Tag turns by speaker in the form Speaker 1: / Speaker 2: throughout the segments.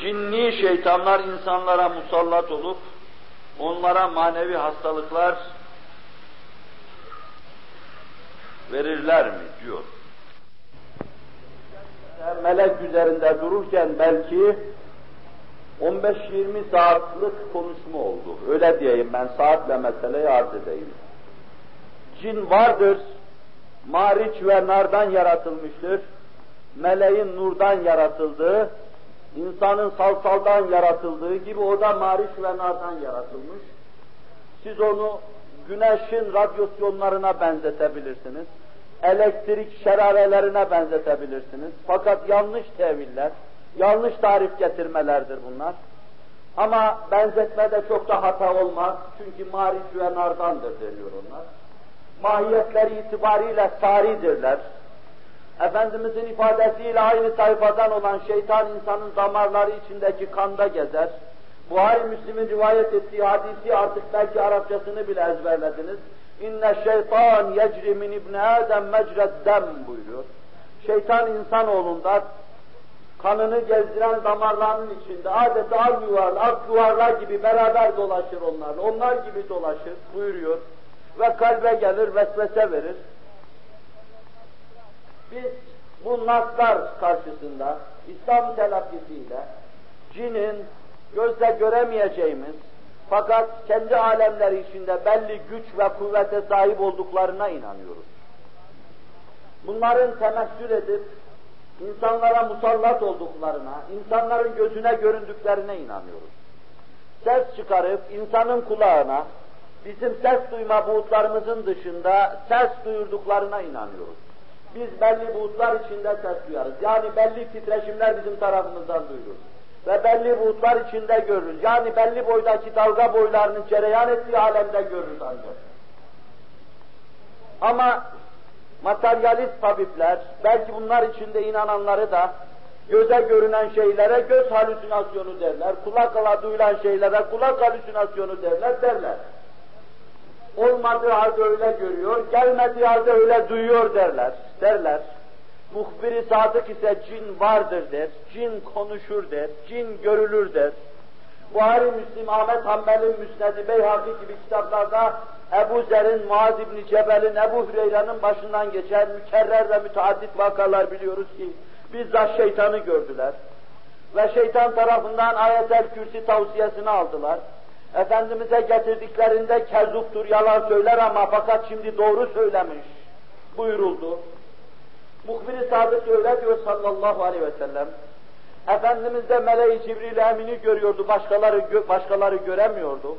Speaker 1: cinni şeytanlar insanlara musallat olup onlara manevi hastalıklar verirler mi diyor. Melek üzerinde dururken belki 15-20 saatlik konuşma oldu. Öyle diyeyim ben saatle meseleyi arz edeyim. Cin vardır, mariç ve nardan yaratılmıştır. Meleğin nurdan yaratıldığı, insanın salsaldan yaratıldığı gibi o da mariç ve nardan yaratılmış. Siz onu güneşin radyasyonlarına benzetebilirsiniz. Elektrik şerarelerine benzetebilirsiniz. Fakat yanlış teviller, yanlış tarif getirmelerdir bunlar. Ama benzetmede çok da hata olmaz. Çünkü mariç ve nardandır deniyor onlar. Mahiyetleri itibariyle saridirler. Efendimizin ifadesiyle aynı sayfadan olan şeytan insanın damarları içindeki kanda gezer. Buhari Müslim'in rivayet ettiği hadisi artık belki Arapçasını bile ezberlediniz. İnne şeytan yecri min ibn Adem mecreddem buyuruyor. Şeytan insanoğlunda kanını gezdiren damarlarının içinde adeta al yuvarlar, ak yuvarlar gibi beraber dolaşır onlarla. Onlar gibi dolaşır buyuruyor. Ve kalbe gelir, vesvese verir. Biz bu naslar karşısında İslam telakkisiyle cinin gözle göremeyeceğimiz fakat kendi alemleri içinde belli güç ve kuvvete sahip olduklarına inanıyoruz. Bunların temessül edip insanlara musallat olduklarına, insanların gözüne göründüklerine inanıyoruz. Ses çıkarıp insanın kulağına, bizim ses duyma buğutlarımızın dışında ses duyurduklarına inanıyoruz. Biz belli buğutlar içinde ses duyarız. Yani belli titreşimler bizim tarafımızdan duyulur. Ve belli buğutlar içinde görürüz. Yani belli boydaki dalga boylarının cereyan ettiği alemde görürüz ancak. Ama materyalist tabipler, belki bunlar içinde inananları da göze görünen şeylere göz halüsinasyonu derler, kulak duyulan şeylere kulak halüsinasyonu derler, derler. Olmadığı halde öyle görüyor, gelmediği halde öyle duyuyor derler, derler. Muhbiri sadık ise cin vardır der, cin konuşur der, cin görülür der. Buhari Müslim, Ahmet Hanbel'in Müsned-i Beyhaki gibi kitaplarda Ebu Zer'in, Muaz İbni Cebel'in, Ebu Hüreyre'nin başından geçen mükerrer ve müteaddit vakalar biliyoruz ki bizzat şeytanı gördüler. Ve şeytan tarafından ayetel kürsi tavsiyesini aldılar. Efendimiz'e getirdiklerinde kezuptur, yalan söyler ama fakat şimdi doğru söylemiş buyuruldu. Muhbir-i Sadık öyle diyor sallallahu aleyhi ve sellem. Efendimiz de Mele-i Cibril Emin'i görüyordu, başkaları, başkaları göremiyordu.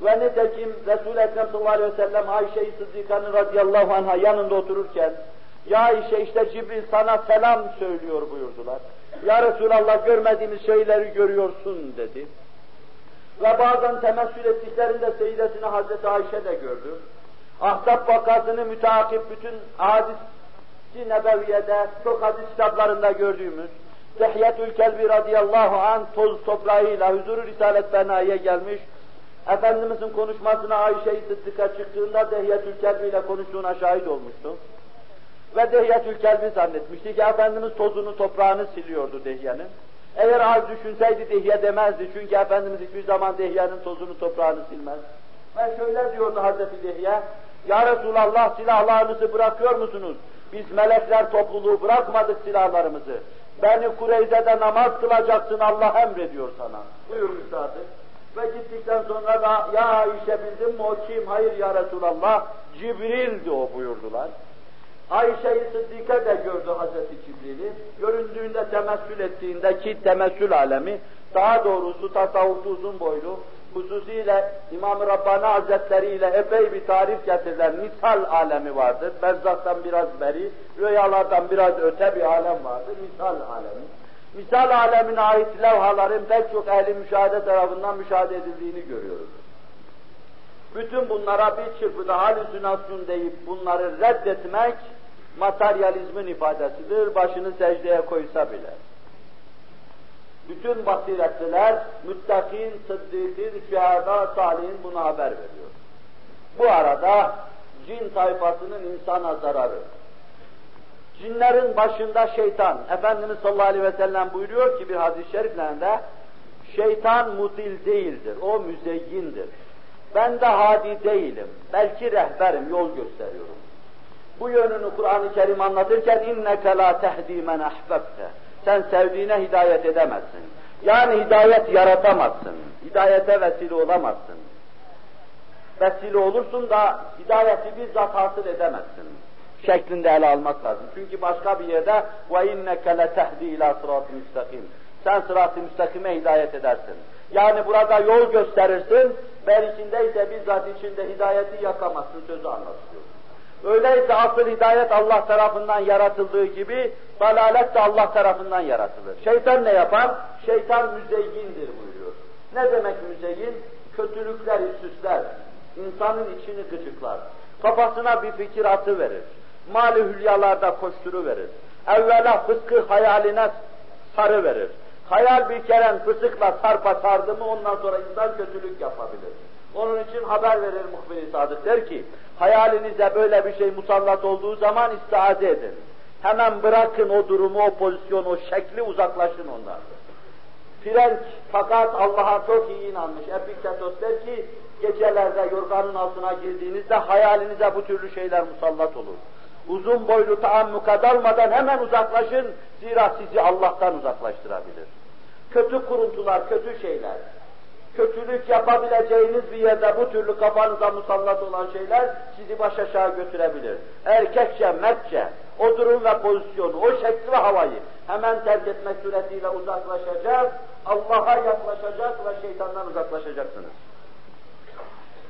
Speaker 1: Ve nitekim Resul-i Ekrem sallallahu aleyhi ve sellem Ayşe-i Sıddika'nın radıyallahu anh'a yanında otururken Ya Ayşe işte Cibril sana selam söylüyor buyurdular. Ya Resulallah görmediğimiz şeyleri görüyorsun dedi. Ve bazen temessül ettiklerinde Seyyidesine Hazreti Ayşe de gördü. Ahzab vakasını müteakip bütün hadis Hadis-i Nebeviye'de çok hadis kitaplarında gördüğümüz Dehyetül Kelbi radıyallahu an toz toprağıyla huzuru Risalet Bena'ya gelmiş. Efendimizin konuşmasına Ayşe-i Sıddık'a çıktığında Dehyetül Kelbi ile konuştuğuna şahit olmuştu. Ve Dehyetül Kelbi zannetmişti ki Efendimiz tozunu toprağını siliyordu Dehye'nin. Eğer az düşünseydi Dehye demezdi çünkü Efendimiz hiçbir zaman Dehye'nin tozunu toprağını silmez. Ve şöyle diyordu Hazreti Dehye, Ya Resulallah silahlarınızı bırakıyor musunuz? Biz melekler topluluğu bırakmadık silahlarımızı. Beni Kureyze'de namaz kılacaksın Allah emrediyor sana. Buyurmuş zaten. Ve gittikten sonra da ya Ayşe bildin mi o kim? Hayır ya Resulallah. Cibril'di o buyurdular. Ayşe-i Sıddike de gördü Hazreti Cibril'i. Göründüğünde temessül ettiğinde ki temessül alemi, daha doğrusu tasavvufta uzun boylu, hususiyle İmam-ı Rabbani Hazretleri ile epey bir tarif getirilen misal alemi vardır. Berzaktan biraz beri, rüyalardan biraz öte bir alem vardır, misal alemi. Misal alemine ait levhaların pek çok ehli müşahede tarafından müşahede edildiğini görüyoruz. Bütün bunlara bir çırpıda halüsinasyon deyip bunları reddetmek materyalizmin ifadesidir, başını secdeye koysa bile bütün basiretliler, müttakin, sıddıkın, şühada, salihin buna haber veriyor. Bu arada cin tayfasının insana zararı, Cinlerin başında şeytan. Efendimiz sallallahu aleyhi ve sellem buyuruyor ki bir hadis-i şeriflerinde şeytan mutil değildir, o müzeyyindir. Ben de hadi değilim, belki rehberim, yol gösteriyorum. Bu yönünü Kur'an-ı Kerim anlatırken inneke la tehdi men ahbabte. Sen sevdiğine hidayet edemezsin. Yani hidayet yaratamazsın. Hidayete vesile olamazsın. Vesile olursun da hidayeti bizzat hasıl edemezsin. Şeklinde ele almak lazım. Çünkü başka bir yerde ve inneke le tehdi ila sırat müstakim. Sen sırat-ı müstakime hidayet edersin. Yani burada yol gösterirsin, ben içindeyse bizzat içinde hidayeti yakamazsın sözü anlatıyor. Öyleyse asıl hidayet Allah tarafından yaratıldığı gibi dalalet de Allah tarafından yaratılır. Şeytan ne yapar? Şeytan müzeyyindir buyuruyor. Ne demek müzeyyin? Kötülükleri süsler, insanın içini gıcıklar, kafasına bir fikir atı verir, mali hülyalarda koşturu verir, evvela fıskı hayaline sarı verir. Hayal bir kere fısıkla sarpa sardı mı ondan sonra insan kötülük yapabilir. Onun için haber verir muhbir sadık der ki, hayalinize böyle bir şey musallat olduğu zaman istiaze edin. Hemen bırakın o durumu, o pozisyonu, o şekli uzaklaşın ondan. Frenk fakat Allah'a çok iyi inanmış. Epiktetos der ki, gecelerde yorganın altına girdiğinizde hayalinize bu türlü şeyler musallat olur. Uzun boylu taammuka dalmadan hemen uzaklaşın, zira sizi Allah'tan uzaklaştırabilir. Kötü kuruntular, kötü şeyler, kötülük yapabileceğiniz bir yerde bu türlü kafanıza musallat olan şeyler sizi baş aşağı götürebilir. Erkekçe, mertçe, o durum ve pozisyonu, o şekli ve havayı hemen terk etmek suretiyle uzaklaşacak, Allah'a yaklaşacak ve şeytandan uzaklaşacaksınız.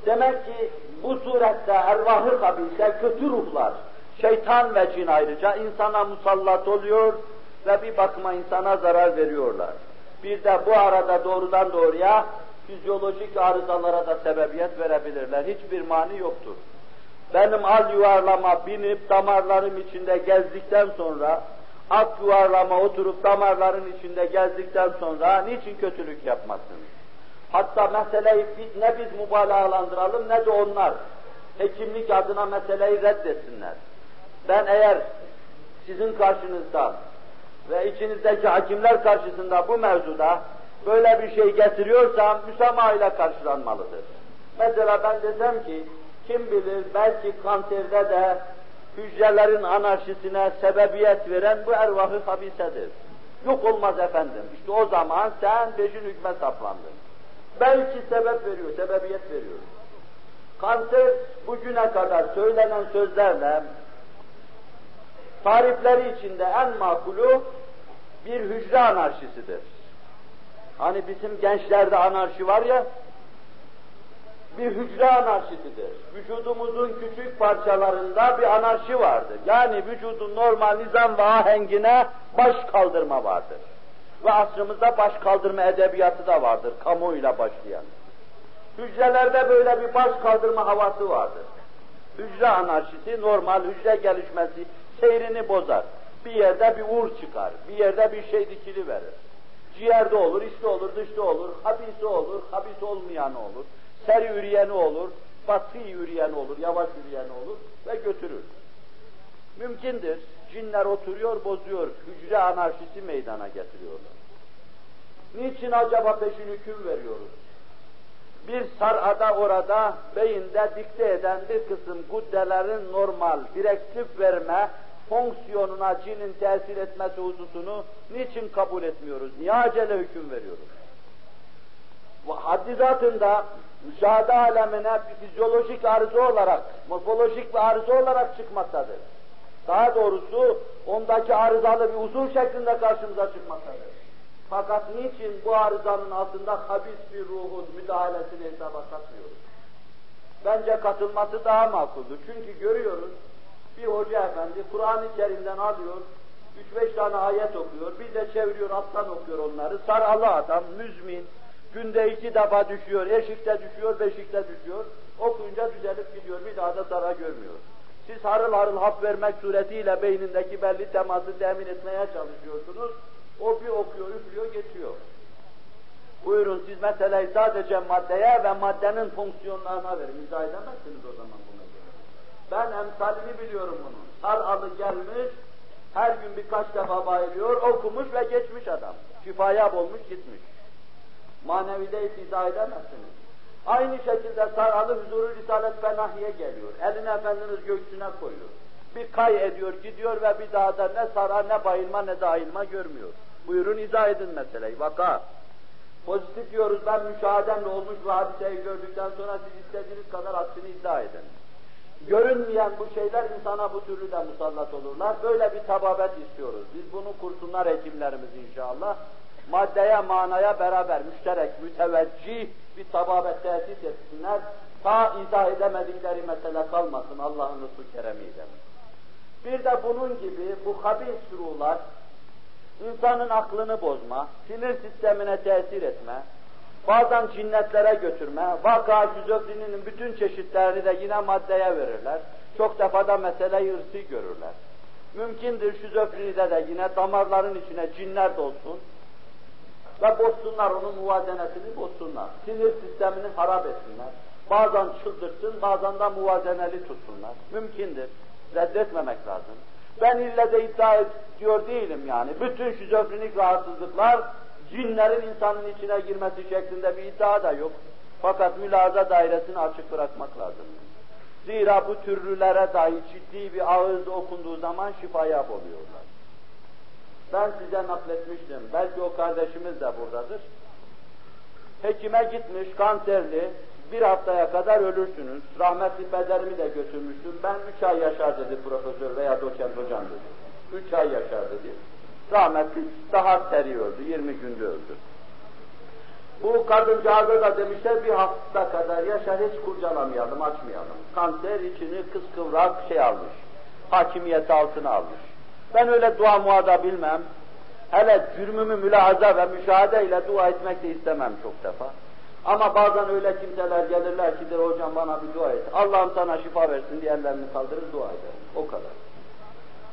Speaker 1: Demek ki bu surette ervahı kabise kötü ruhlar, şeytan ve cin ayrıca insana musallat oluyor ve bir bakıma insana zarar veriyorlar. Bir de bu arada doğrudan doğruya fizyolojik arızalara da sebebiyet verebilirler. Hiçbir mani yoktur. Benim al yuvarlama binip damarlarım içinde gezdikten sonra, at yuvarlama oturup damarların içinde gezdikten sonra niçin kötülük yapmasın? Hatta meseleyi ne biz mübalağalandıralım ne de onlar hekimlik adına meseleyi reddetsinler. Ben eğer sizin karşınızda ve içinizdeki hakimler karşısında bu mevzuda böyle bir şey getiriyorsam müsamaha ile karşılanmalıdır. Mesela ben desem ki kim bilir belki kanserde de hücrelerin anarşisine sebebiyet veren bu ervahı habisedir. Yok olmaz efendim. İşte o zaman sen peşin hükme saplandın. Belki sebep veriyor, sebebiyet veriyor. Kanser bugüne kadar söylenen sözlerle tarifleri içinde en makulu bir hücre anarşisidir. Hani bizim gençlerde anarşi var ya, bir hücre anarşisidir. Vücudumuzun küçük parçalarında bir anarşi vardır. Yani vücudun normal nizam ve ahengine baş kaldırma vardır. Ve asrımızda baş kaldırma edebiyatı da vardır, kamuoyuyla başlayan. Hücrelerde böyle bir baş kaldırma havası vardır. Hücre anarşisi, normal hücre gelişmesi seyrini bozar. Bir yerde bir uğur çıkar, bir yerde bir şey dikili verir. Ciğerde olur, içte olur, dışta olur, habisi olur, habis olmayanı olur, seri üreyeni olur, batı üreyeni olur, yavaş üreyeni olur ve götürür. Mümkündür. Cinler oturuyor, bozuyor, hücre anarşisi meydana getiriyorlar. Niçin acaba peşin hüküm veriyoruz? Bir sarada orada beyinde dikte eden bir kısım guddelerin normal direktif verme, fonksiyonuna cinin tesir etmesi hususunu niçin kabul etmiyoruz? Niye acele hüküm veriyoruz? Ve haddizatında müşahede alemine fizyolojik arıza olarak, morfolojik bir arıza olarak çıkmaktadır. Daha doğrusu ondaki arızalı bir usul şeklinde karşımıza çıkmaktadır. Fakat niçin bu arızanın altında habis bir ruhun müdahalesini hesaba katmıyoruz? Bence katılması daha makuldür. Çünkü görüyoruz, bir hoca efendi Kur'an-ı Kerim'den alıyor, üç beş tane ayet okuyor, bir de çeviriyor, alttan okuyor onları. Saralı adam, müzmin, günde iki defa düşüyor, eşikte düşüyor, beşikte düşüyor. Okuyunca düzelip gidiyor, bir daha da zarar görmüyor. Siz harıl harıl hap vermek suretiyle beynindeki belli teması temin etmeye çalışıyorsunuz. O bir okuyor, üflüyor, geçiyor. Buyurun siz meseleyi sadece maddeye ve maddenin fonksiyonlarına verin. İzah edemezsiniz o zaman bunu. Ben emsalini biliyorum bunu. Sar alı gelmiş, Her gün birkaç defa bayılıyor, okumuş ve geçmiş adam. Şifaya olmuş gitmiş. Manevide izah edemezsiniz. Aynı şekilde saralı huzuru Risalet Fenahi'ye geliyor. Elini Efendimiz göğsüne koyuyor. Bir kay ediyor, gidiyor ve bir daha da ne sarar, ne bayılma, ne de görmüyor. Buyurun izah edin meseleyi. Vaka. Pozitif diyoruz, ben müşahedemle olmuş bu hadiseyi gördükten sonra siz istediğiniz kadar aksini izah edin. Görünmeyen bu şeyler insana bu türlü de musallat olurlar. Böyle bir tababet istiyoruz. Biz bunu kursunlar hekimlerimiz inşallah. Maddeye, manaya beraber müşterek, müteveccih bir tababet tesis etsinler. Ta izah edemedikleri mesele kalmasın Allah'ın lütfu keremiyle. Bir de bunun gibi bu habis ruhlar, insanın aklını bozma, sinir sistemine tesir etme, bazen cinnetlere götürme, vaka şizofreninin bütün çeşitlerini de yine maddeye verirler. Çok defada meseleyi ırsi görürler. Mümkündür şizofrenide de yine damarların içine cinler dolsun ve bozsunlar onun muvazenesini bozsunlar. Sinir sistemini harap etsinler. Bazen çıldırsın, bazen de muvazeneli tutsunlar. Mümkündür. Reddetmemek lazım. Ben ille de iddia ediyor değilim yani. Bütün şizofrenik rahatsızlıklar cinlerin insanın içine girmesi şeklinde bir iddia da yok. Fakat mülaza dairesini açık bırakmak lazım. Zira bu türlülere dahi ciddi bir ağız okunduğu zaman şifaya oluyorlar. Ben size nakletmiştim, belki o kardeşimiz de buradadır. Hekime gitmiş, kanserli, bir haftaya kadar ölürsünüz. Rahmetli pederimi de götürmüştüm. Ben üç ay yaşar dedi profesör veya doçent hocam dedi. Üç ay yaşar dedi. Rahmetli daha seri öldü, 20 günde öldü. Bu kadıncağıza da demişler bir hafta kadar yaşar hiç kurcalamayalım, açmayalım. Kanser içini kıskıvrak şey almış, hakimiyeti altına almış. Ben öyle dua muada bilmem. Hele cürmümü mülahaza ve müşahede ile dua etmek de istemem çok defa. Ama bazen öyle kimseler gelirler ki der hocam bana bir dua et. Allah'ım sana şifa versin diye ellerini kaldırır dua ederim. O kadar.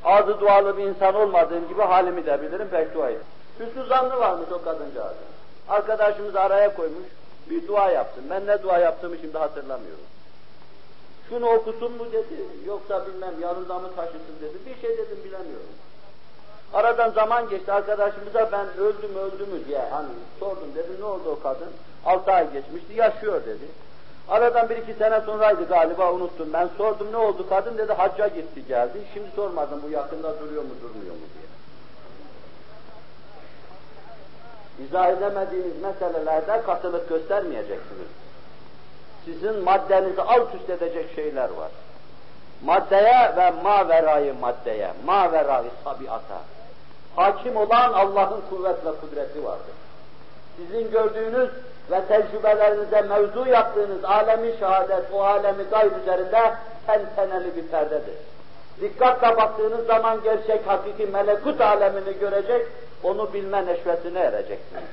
Speaker 1: Ağzı dualı bir insan olmadığım gibi halimi de bilirim pek dua ederim. Hüsnü zannı varmış o kadıncağızın. Arkadaşımız araya koymuş, bir dua yaptım. Ben ne dua yaptığımı şimdi hatırlamıyorum. Şunu okusun mu dedi, yoksa bilmem yanında mı taşısın dedi. Bir şey dedim bilemiyorum. Aradan zaman geçti arkadaşımıza ben öldüm öldü mü diye hani sordum dedim ne oldu o kadın? Altı ay geçmişti yaşıyor dedi. Aradan bir iki sene sonraydı galiba unuttum. Ben sordum ne oldu kadın dedi hacca gitti geldi. Şimdi sormadım bu yakında duruyor mu durmuyor mu diye. İzah edemediğiniz meselelerde katılık göstermeyeceksiniz. Sizin maddenizi alt üst edecek şeyler var. Maddeye ve maverayı maddeye, maverayı tabiata. Hakim olan Allah'ın kuvvet ve kudreti vardır. Sizin gördüğünüz ve tecrübelerinize mevzu yaptığınız alemi şehadet, o alemi gayb üzerinde tenteneli bir perdedir. Dikkatle baktığınız zaman gerçek hakiki melekut alemini görecek, onu bilme neşvetine ereceksiniz.